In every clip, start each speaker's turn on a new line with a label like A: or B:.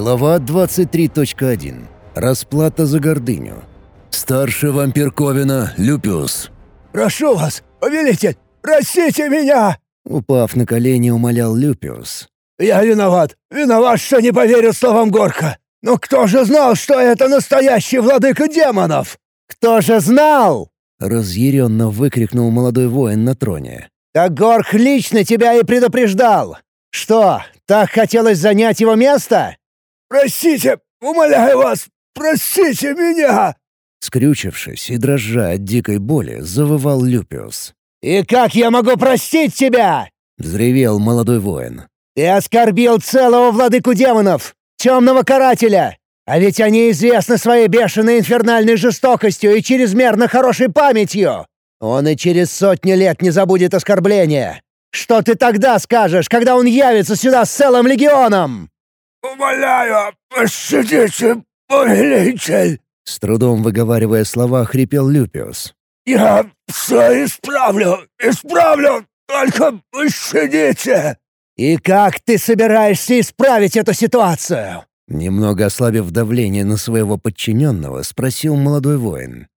A: Глава 23.1. Расплата за гордыню. Старший вампир Ковина, Люпиус.
B: «Прошу вас, повелитель, простите меня!»
A: Упав на колени, умолял Люпиус.
B: «Я виноват, виноват, что не поверил словам Горка. Но кто же знал, что это настоящий владыка демонов?»
A: «Кто же знал?» — разъяренно выкрикнул молодой воин на троне.
C: «Так Горх лично тебя и предупреждал! Что, так хотелось занять его место?»
B: «Простите, умоляю вас, простите меня!»
A: Скрючившись и дрожа от дикой боли, завывал Люпиус.
C: «И как я могу простить тебя?»
A: — взревел молодой воин.
C: «Ты оскорбил целого владыку демонов, темного карателя! А ведь они известны своей бешеной инфернальной жестокостью и чрезмерно хорошей памятью! Он и через сотни лет не забудет оскорбления! Что ты тогда скажешь, когда он явится сюда с целым легионом?»
B: «Умоляю, пощадите, повелитель!»
A: С трудом выговаривая слова, хрипел Люпиус.
B: «Я все исправлю, исправлю, только пощадите!»
C: «И как ты собираешься исправить эту ситуацию?»
A: Немного ослабив давление на своего подчиненного, спросил молодой воин.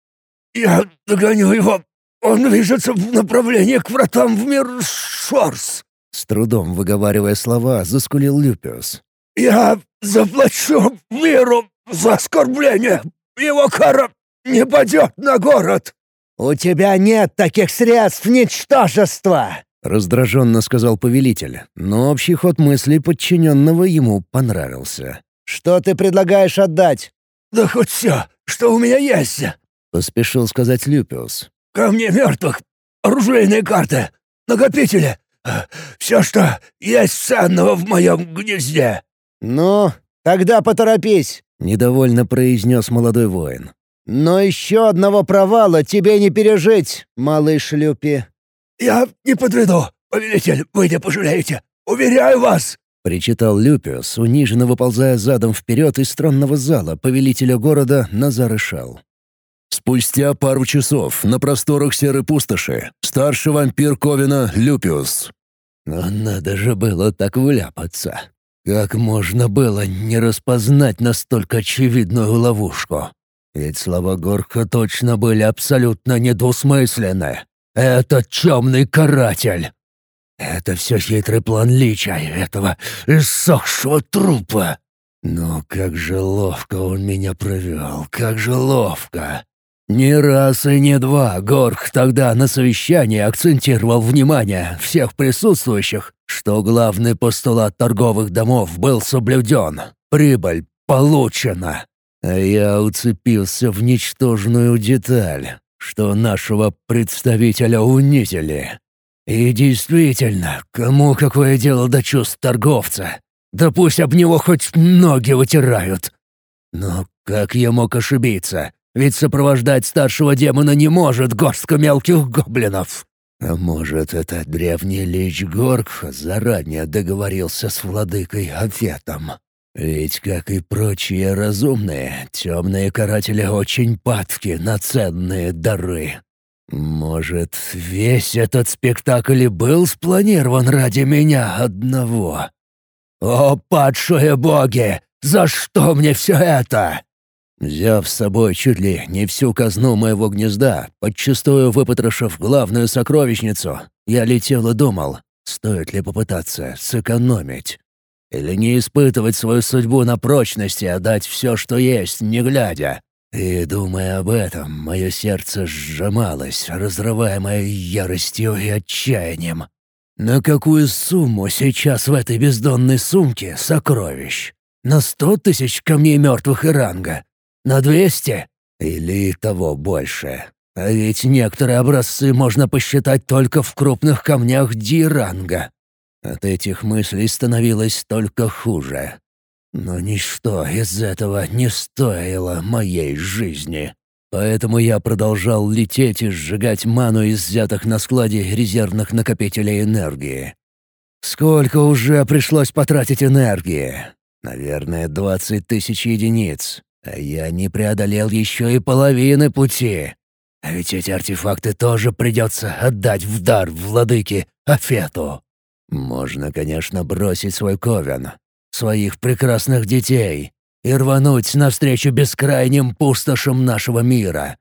B: «Я догоню его. Он движется в направлении к вратам в мир Шорс!»
A: С трудом выговаривая слова, заскулил Люпиус.
B: «Я заплачу миру за оскорбление. Его кара не падет на город!»
C: «У тебя нет таких средств, ничтожества!»
A: — раздраженно сказал повелитель, но общий ход мыслей подчиненного ему понравился.
C: «Что ты предлагаешь отдать?»
B: «Да хоть все, что у меня есть!»
A: — поспешил сказать Люпиус.
B: «Камни мертвых, оружейные карты, накопители, все, что есть ценного в моем гнезде».
C: «Ну, тогда поторопись», — недовольно произнес молодой воин. «Но еще одного провала тебе не пережить, малыш Люпи».
B: «Я не подведу, повелитель, вы не пожалеете, уверяю вас!»
A: — причитал Люпиус, униженно выползая задом вперед из странного зала повелителя города Назар Ишал. Спустя пару часов на просторах серой пустоши старший вампир Ковина Люпиус. Но надо же было так вляпаться. Как можно было не распознать настолько очевидную ловушку? Ведь слова Горха точно были абсолютно недвусмысленны. «Это темный каратель!» Это все хитрый план Лича, этого иссохшего трупа. Но как же ловко он меня провел, как же ловко. Не раз и не два Горх тогда на совещании акцентировал внимание всех присутствующих, что главный постулат торговых домов был соблюден. Прибыль получена. А я уцепился в ничтожную деталь, что нашего представителя унизили. И действительно, кому какое дело до чувств торговца? Да пусть об него хоть ноги вытирают. Но как я мог ошибиться? Ведь сопровождать старшего демона не может горстка мелких гоблинов. А может, это древний лич Горгха заранее договорился с владыкой Афетом? Ведь, как и прочие разумные, темные каратели очень падки на ценные дары. Может, весь этот спектакль и был спланирован ради меня одного? О, падшие боги! За что мне все это? Взяв с собой чуть ли не всю казну моего гнезда, подчистую выпотрошив главную сокровищницу, я летел и думал, стоит ли попытаться сэкономить. Или не испытывать свою судьбу на прочности, а дать все, что есть, не глядя. И, думая об этом, мое сердце сжималось, разрываемое яростью и отчаянием. На какую сумму сейчас в этой бездонной сумке сокровищ? На сто тысяч камней мертвых и ранга? На двести? Или того больше? А ведь некоторые образцы можно посчитать только в крупных камнях Диранга. От этих мыслей становилось только хуже. Но ничто из этого не стоило моей жизни. Поэтому я продолжал лететь и сжигать ману из взятых на складе резервных накопителей энергии. Сколько уже пришлось потратить энергии? Наверное, двадцать тысяч единиц. А я не преодолел еще и половины пути. А ведь эти артефакты тоже придется отдать в дар владыке Афету. Можно, конечно, бросить свой ковен. своих прекрасных детей и рвануть навстречу бескрайним пустошам нашего мира.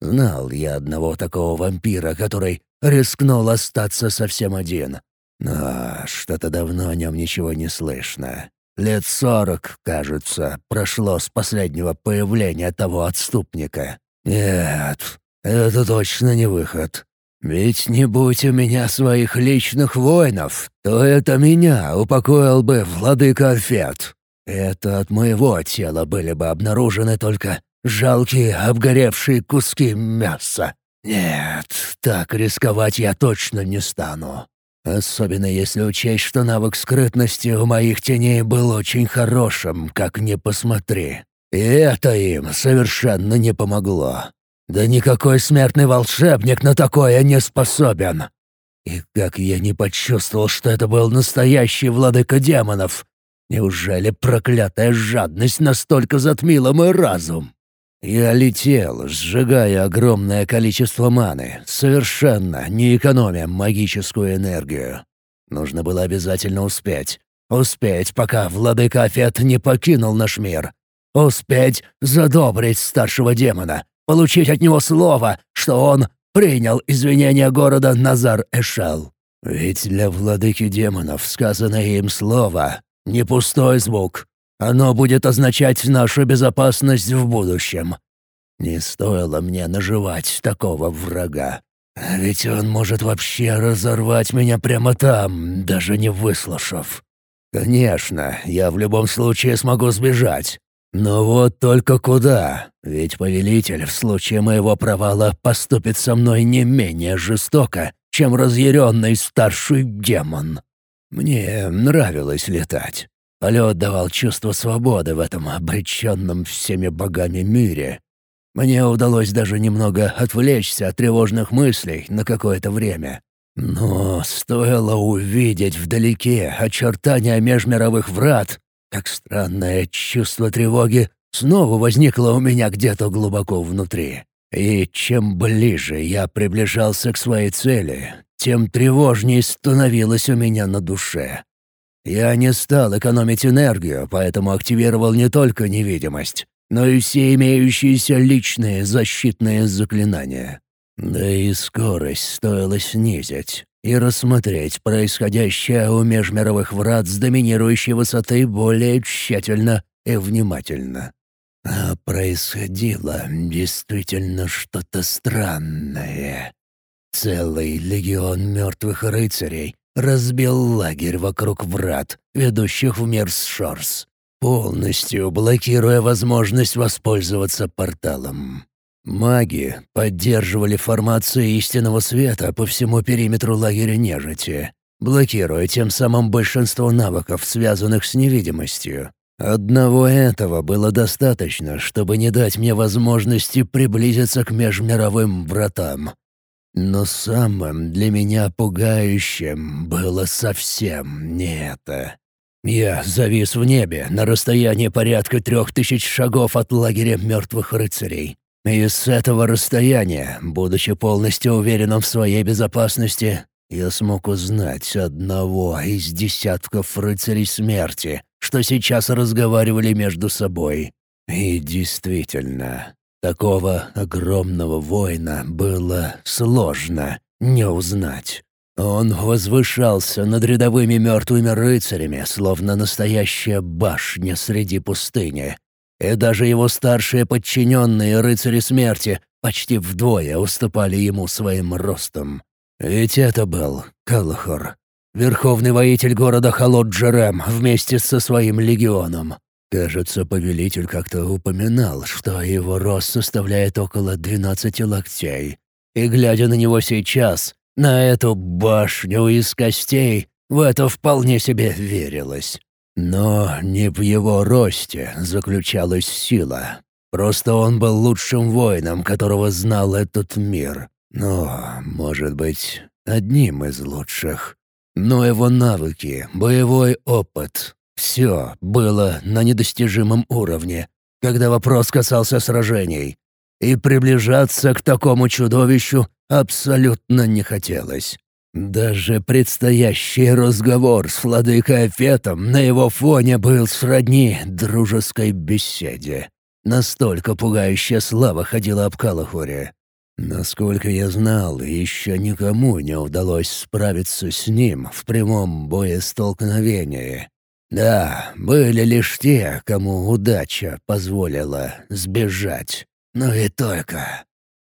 A: Знал я одного такого вампира, который рискнул остаться совсем один. Но что-то давно о нем ничего не слышно. Лет сорок, кажется, прошло с последнего появления того отступника. Нет, это точно не выход. Ведь не будь у меня своих личных воинов, то это меня упокоил бы владыка Альфет. Это от моего тела были бы обнаружены только жалкие обгоревшие куски мяса. Нет, так рисковать я точно не стану. Особенно если учесть, что навык скрытности у моих теней был очень хорошим, как ни посмотри. И это им совершенно не помогло. Да никакой смертный волшебник на такое не способен. И как я не почувствовал, что это был настоящий владыка демонов. Неужели проклятая жадность настолько затмила мой разум? Я летел, сжигая огромное количество маны, совершенно не экономя магическую энергию. Нужно было обязательно успеть. Успеть, пока владыка Афет не покинул наш мир. Успеть задобрить старшего демона, получить от него слово, что он принял извинения города Назар-Эшел. Ведь для владыки демонов сказанное им слово — не пустой звук. Оно будет означать нашу безопасность в будущем. Не стоило мне наживать такого врага. Ведь он может вообще разорвать меня прямо там, даже не выслушав. Конечно, я в любом случае смогу сбежать, но вот только куда? Ведь повелитель в случае моего провала поступит со мной не менее жестоко, чем разъяренный старший демон. Мне нравилось летать. Полет давал чувство свободы в этом обреченном всеми богами мире. Мне удалось даже немного отвлечься от тревожных мыслей на какое-то время. Но стоило увидеть вдалеке очертания межмировых врат, как странное чувство тревоги снова возникло у меня где-то глубоко внутри. И чем ближе я приближался к своей цели, тем тревожнее становилось у меня на душе. Я не стал экономить энергию, поэтому активировал не только невидимость, но и все имеющиеся личные защитные заклинания. Да и скорость стоило снизить и рассмотреть происходящее у межмировых врат с доминирующей высоты более тщательно и внимательно. А происходило действительно что-то странное. Целый легион мертвых рыцарей разбил лагерь вокруг врат, ведущих в мир полностью блокируя возможность воспользоваться порталом. Маги поддерживали формацию истинного света по всему периметру лагеря нежити, блокируя тем самым большинство навыков, связанных с невидимостью. Одного этого было достаточно, чтобы не дать мне возможности приблизиться к межмировым вратам. Но самым для меня пугающим было совсем не это. Я завис в небе на расстоянии порядка трех тысяч шагов от лагеря мертвых рыцарей. И с этого расстояния, будучи полностью уверенным в своей безопасности, я смог узнать одного из десятков рыцарей смерти, что сейчас разговаривали между собой. И действительно, такого огромного воина было сложно не узнать. Он возвышался над рядовыми мертвыми рыцарями, словно настоящая башня среди пустыни, и даже его старшие подчиненные рыцари смерти почти вдвое уступали ему своим ростом. Ведь это был Калахор, верховный воитель города Халот-Джерем вместе со своим легионом. Кажется, повелитель как-то упоминал, что его рост составляет около двенадцати локтей. И глядя на него сейчас, на эту башню из костей, в это вполне себе верилось. Но не в его росте заключалась сила. Просто он был лучшим воином, которого знал этот мир. Но, может быть, одним из лучших. Но его навыки, боевой опыт — все было на недостижимом уровне, когда вопрос касался сражений. И приближаться к такому чудовищу абсолютно не хотелось. Даже предстоящий разговор с владыкой Афетом на его фоне был сродни дружеской беседе. Настолько пугающая слава ходила об Калахоре. Насколько я знал, еще никому не удалось справиться с ним в прямом боестолкновении. Да, были лишь те, кому удача позволила сбежать. Но и только.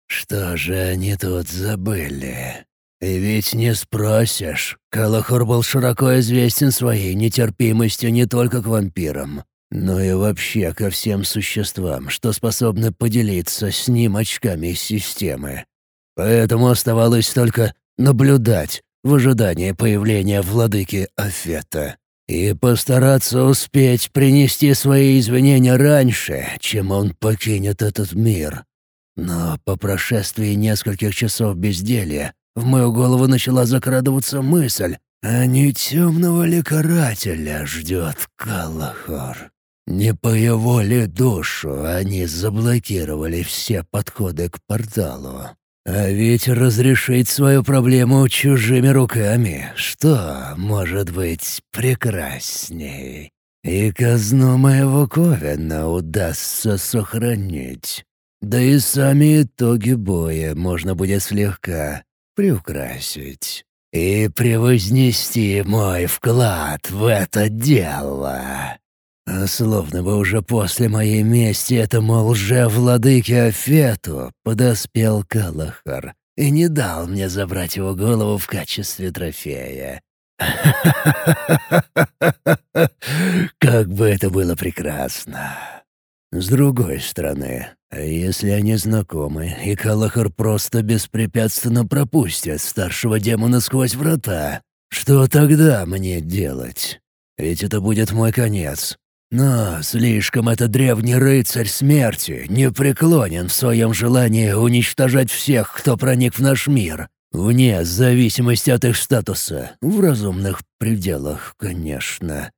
A: Что же они тут забыли? И ведь не спросишь. Калахор был широко известен своей нетерпимостью не только к вампирам, но и вообще ко всем существам, что способны поделиться с ним очками системы. Поэтому оставалось только наблюдать в ожидании появления владыки Афета и постараться успеть принести свои извинения раньше, чем он покинет этот мир. Но по прошествии нескольких часов безделья в мою голову начала закрадываться мысль, а не темного ли карателя ждет Калахор? Не по его ли душу они заблокировали все подходы к порталу? А ведь разрешить свою проблему чужими руками, что может быть прекрасней? И казну моего Ковена удастся сохранить. Да и сами итоги боя можно будет слегка приукрасить и превознести мой вклад в это дело. Словно бы уже после моей мести этому лже-владыке Афету подоспел Калахар и не дал мне забрать его голову в качестве трофея. Как бы это было прекрасно. С другой стороны, если они знакомы, и Калахар просто беспрепятственно пропустит старшего демона сквозь врата, что тогда мне делать? Ведь это будет мой конец, но слишком этот древний рыцарь смерти не преклонен в своем желании уничтожать всех, кто проник в наш мир, вне зависимости от их статуса, в разумных пределах, конечно.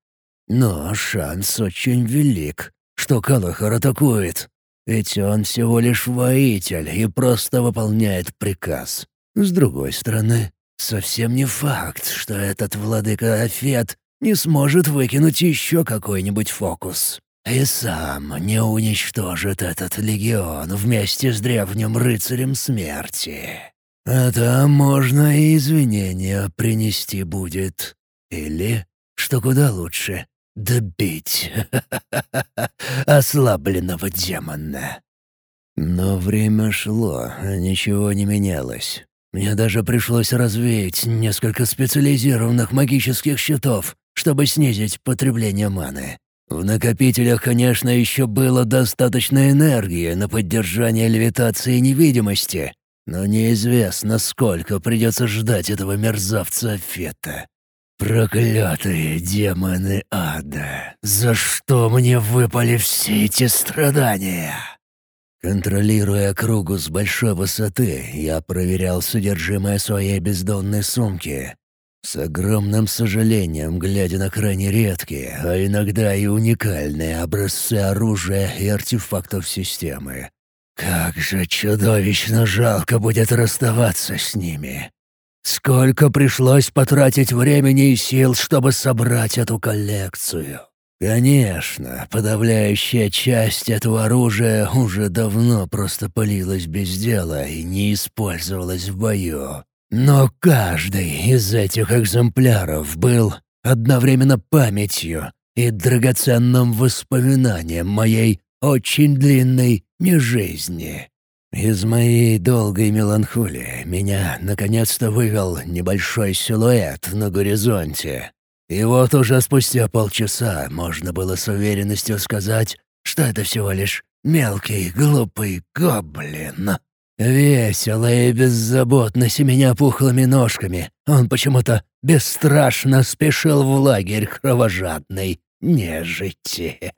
A: Но шанс очень велик, что Калахар атакует, ведь он всего лишь воитель и просто выполняет приказ. С другой стороны, совсем не факт, что этот владыка Афет не сможет выкинуть еще какой-нибудь фокус. И сам не уничтожит этот легион вместе с древним рыцарем смерти. А там можно и извинения принести будет. Или, что куда лучше, добить ослабленного демона. Но время шло, ничего не менялось. Мне даже пришлось развеять несколько специализированных магических щитов, чтобы снизить потребление маны. В накопителях, конечно, еще было достаточно энергии на поддержание левитации и невидимости, но неизвестно, сколько придется ждать этого мерзавца Фета. Проклятые демоны ада! За что мне выпали все эти страдания? Контролируя кругу с большой высоты, я проверял содержимое своей бездонной сумки. С огромным сожалением, глядя на крайне редкие, а иногда и уникальные образцы оружия и артефактов системы. Как же чудовищно жалко будет расставаться с ними. Сколько пришлось потратить времени и сил, чтобы собрать эту коллекцию. Конечно, подавляющая часть этого оружия уже давно просто пылилась без дела и не использовалась в бою. Но каждый из этих экземпляров был одновременно памятью и драгоценным воспоминанием моей очень длинной нежизни. Из моей долгой меланхолии меня наконец-то вывел небольшой силуэт на горизонте. И вот уже спустя полчаса можно было с уверенностью сказать, что это всего лишь мелкий глупый гоблин. Весело и беззаботно семеня пухлыми ножками, он почему-то бесстрашно спешил в лагерь кровожадной нежити.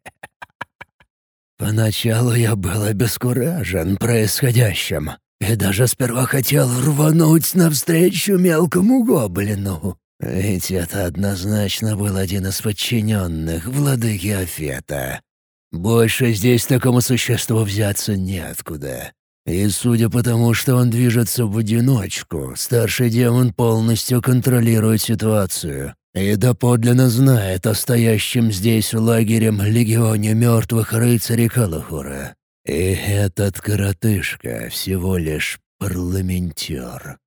A: Поначалу я был обескуражен происходящим и даже сперва хотел рвануть навстречу мелкому гоблину. Ведь это однозначно был один из подчиненных владыки Афета. Больше здесь такому существу взяться неоткуда. И судя по тому, что он движется в одиночку, старший демон полностью контролирует ситуацию и доподлинно знает о стоящем здесь лагерем легионе мертвых рыцарей Калахура. И этот коротышка всего лишь парламентер.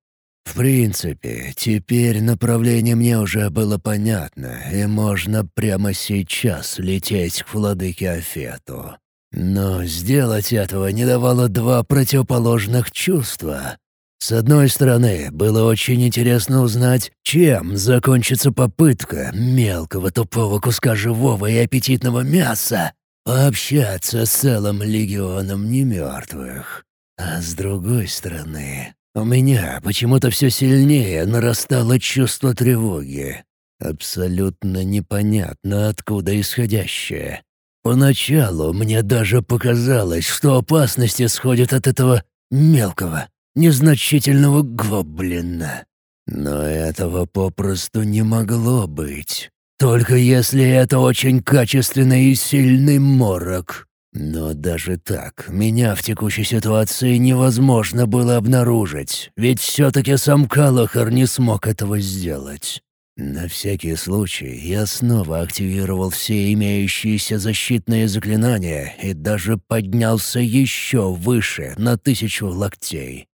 A: В принципе, теперь направление мне уже было понятно, и можно прямо сейчас лететь к владыке Афету. Но сделать этого не давало два противоположных чувства. С одной стороны, было очень интересно узнать, чем закончится попытка мелкого тупого куска живого и аппетитного мяса пообщаться с целым легионом немертвых. А с другой стороны, у меня почему-то все сильнее нарастало чувство тревоги. Абсолютно непонятно, откуда исходящее. Поначалу мне даже показалось, что опасность исходит от этого мелкого, незначительного гоблина. Но этого попросту не могло быть. Только если это очень качественный и сильный морок. Но даже так, меня в текущей ситуации невозможно было обнаружить, ведь все-таки сам Калахар не смог этого сделать. На всякий случай я снова активировал все имеющиеся защитные заклинания и даже поднялся еще выше, на тысячу локтей.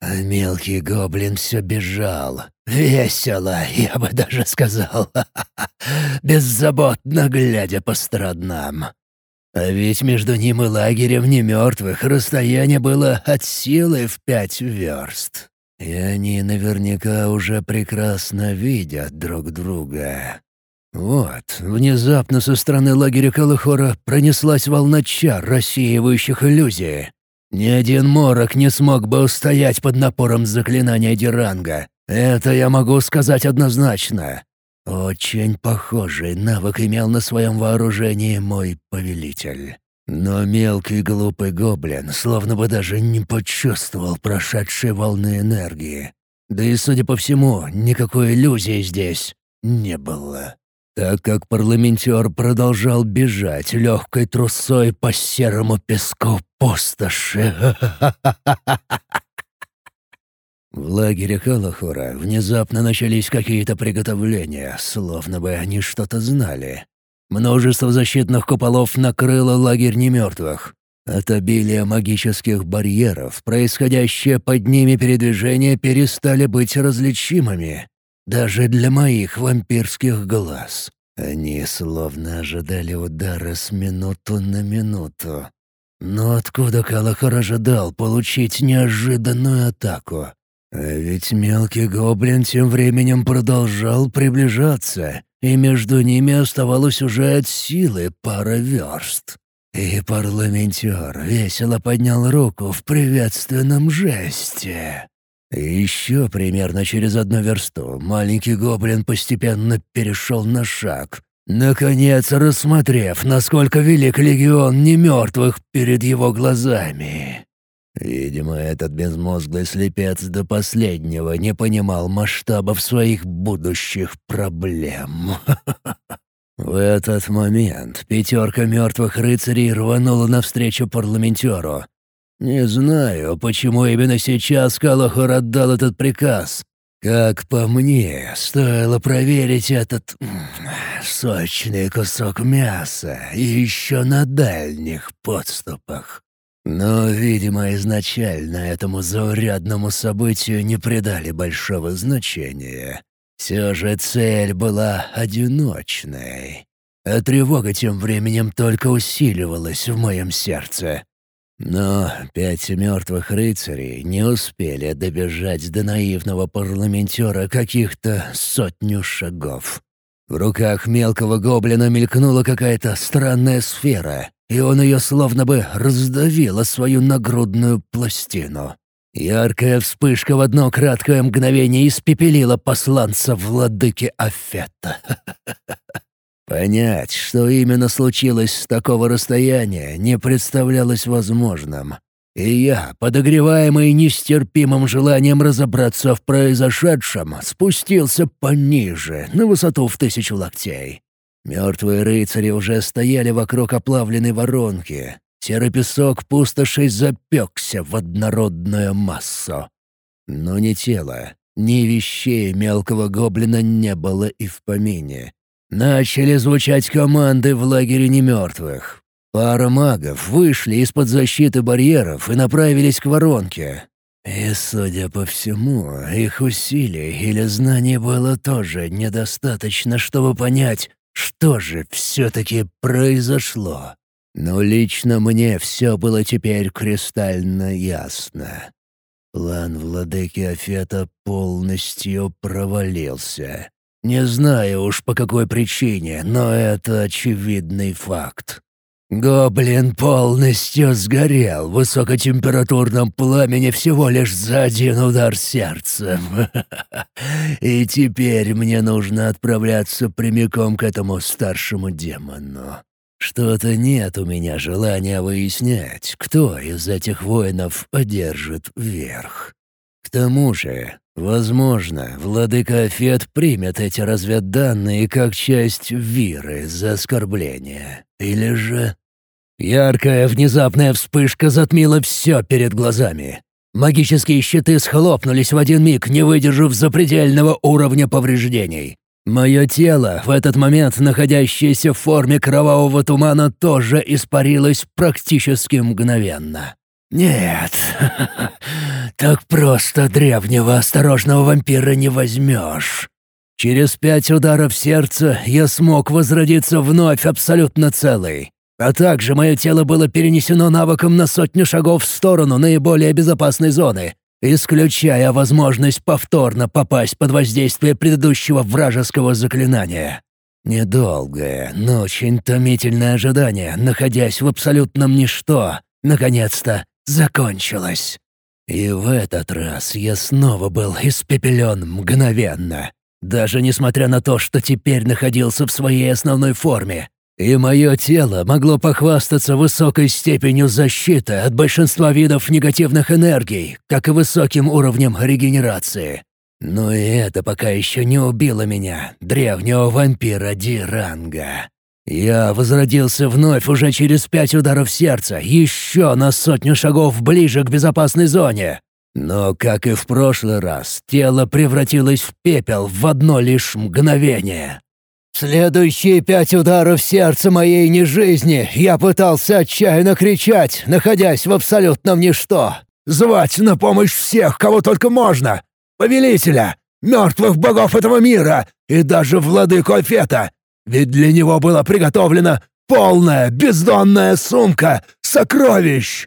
A: А мелкий гоблин все бежал. Весело, я бы даже сказал. Беззаботно глядя по сторонам. А ведь между ним и лагерем немертвых расстояние было от силы в пять верст. И они наверняка уже прекрасно видят друг друга. Вот, внезапно со стороны лагеря Калахора пронеслась волна чар, рассеивающих иллюзии. Ни один морок не смог бы устоять под напором заклинания Диранга. Это я могу сказать однозначно. Очень похожий навык имел на своем вооружении мой повелитель. Но мелкий глупый гоблин словно бы даже не почувствовал прошедшей волны энергии. Да и, судя по всему, никакой иллюзии здесь не было. Так как парламентер продолжал бежать легкой трусой по серому песку пустоши. В лагере Халахора внезапно начались какие-то приготовления, словно бы они что-то знали. Множество защитных куполов накрыло лагерь немертвых. От обилия магических барьеров, происходящее под ними передвижения перестали быть различимыми. Даже для моих вампирских глаз. Они словно ожидали удара с минуту на минуту. Но откуда Калахар ожидал получить неожиданную атаку? А ведь мелкий гоблин тем временем продолжал приближаться, и между ними оставалось уже от силы пара верст. И парламентер весело поднял руку в приветственном жесте. И еще примерно через одну версту маленький гоблин постепенно перешел на шаг, наконец рассмотрев, насколько велик легион немертвых перед его глазами. Видимо, этот безмозглый слепец до последнего не понимал масштабов своих будущих проблем. В этот момент пятерка мертвых рыцарей рванула навстречу парламентеру. Не знаю, почему именно сейчас Калахор отдал этот приказ. Как по мне, стоило проверить этот сочный кусок мяса еще на дальних подступах. Но, видимо, изначально этому заурядному событию не придали большого значения. Все же цель была одиночной. А тревога тем временем только усиливалась в моем сердце. Но пять мертвых рыцарей не успели добежать до наивного парламентера каких-то сотню шагов. В руках мелкого гоблина мелькнула какая-то странная сфера, и он ее словно бы раздавил свою нагрудную пластину. Яркая вспышка в одно краткое мгновение испепелила посланца владыки Афета. Понять, что именно случилось с такого расстояния, не представлялось возможным. И я, подогреваемый нестерпимым желанием разобраться в произошедшем, спустился пониже, на высоту в тысячу локтей. Мертвые рыцари уже стояли вокруг оплавленной воронки. Серый песок пустошей запекся в однородную массу. Но ни тела, ни вещей мелкого гоблина не было и в помине. Начали звучать команды в лагере немертвых. Пара магов вышли из-под защиты барьеров и направились к воронке. И, судя по всему, их усилий или знаний было тоже недостаточно, чтобы понять, что же все-таки произошло. Но лично мне все было теперь кристально ясно. План владыки Афета полностью провалился. Не знаю уж по какой причине, но это очевидный факт. Гоблин полностью сгорел в высокотемпературном пламени всего лишь за один удар сердца. И теперь мне нужно отправляться прямиком к этому старшему демону. Что-то нет у меня желания выяснять, кто из этих воинов одержит верх. К тому же, возможно, владыка Афет примет эти разведданные как часть виры за оскорбление. Или же... Яркая внезапная вспышка затмила все перед глазами. Магические щиты схлопнулись в один миг, не выдержав запредельного уровня повреждений. Мое тело, в этот момент находящееся в форме кровавого тумана, тоже испарилось практически мгновенно. «Нет, так просто древнего осторожного вампира не возьмешь». Через пять ударов сердца я смог возродиться вновь абсолютно целый. А также мое тело было перенесено навыком на сотню шагов в сторону наиболее безопасной зоны, исключая возможность повторно попасть под воздействие предыдущего вражеского заклинания. Недолгое, но очень томительное ожидание, находясь в абсолютном ничто, наконец-то закончилось. И в этот раз я снова был испепелен мгновенно, даже несмотря на то, что теперь находился в своей основной форме, и мое тело могло похвастаться высокой степенью защиты от большинства видов негативных энергий, как и высоким уровнем регенерации. Но и это пока еще не убило меня, древнего вампира Диранга. Я возродился вновь уже через пять ударов сердца, еще на сотню шагов ближе к безопасной зоне. Но, как и в прошлый раз, тело превратилось в пепел в одно лишь мгновение. Следующие пять ударов сердца моей нежизни я пытался отчаянно кричать, находясь в абсолютном ничто.
B: Звать на помощь всех, кого только можно. Повелителя, мертвых богов этого мира и даже владыку Афета. Ведь для него была приготовлена полная бездонная сумка сокровищ.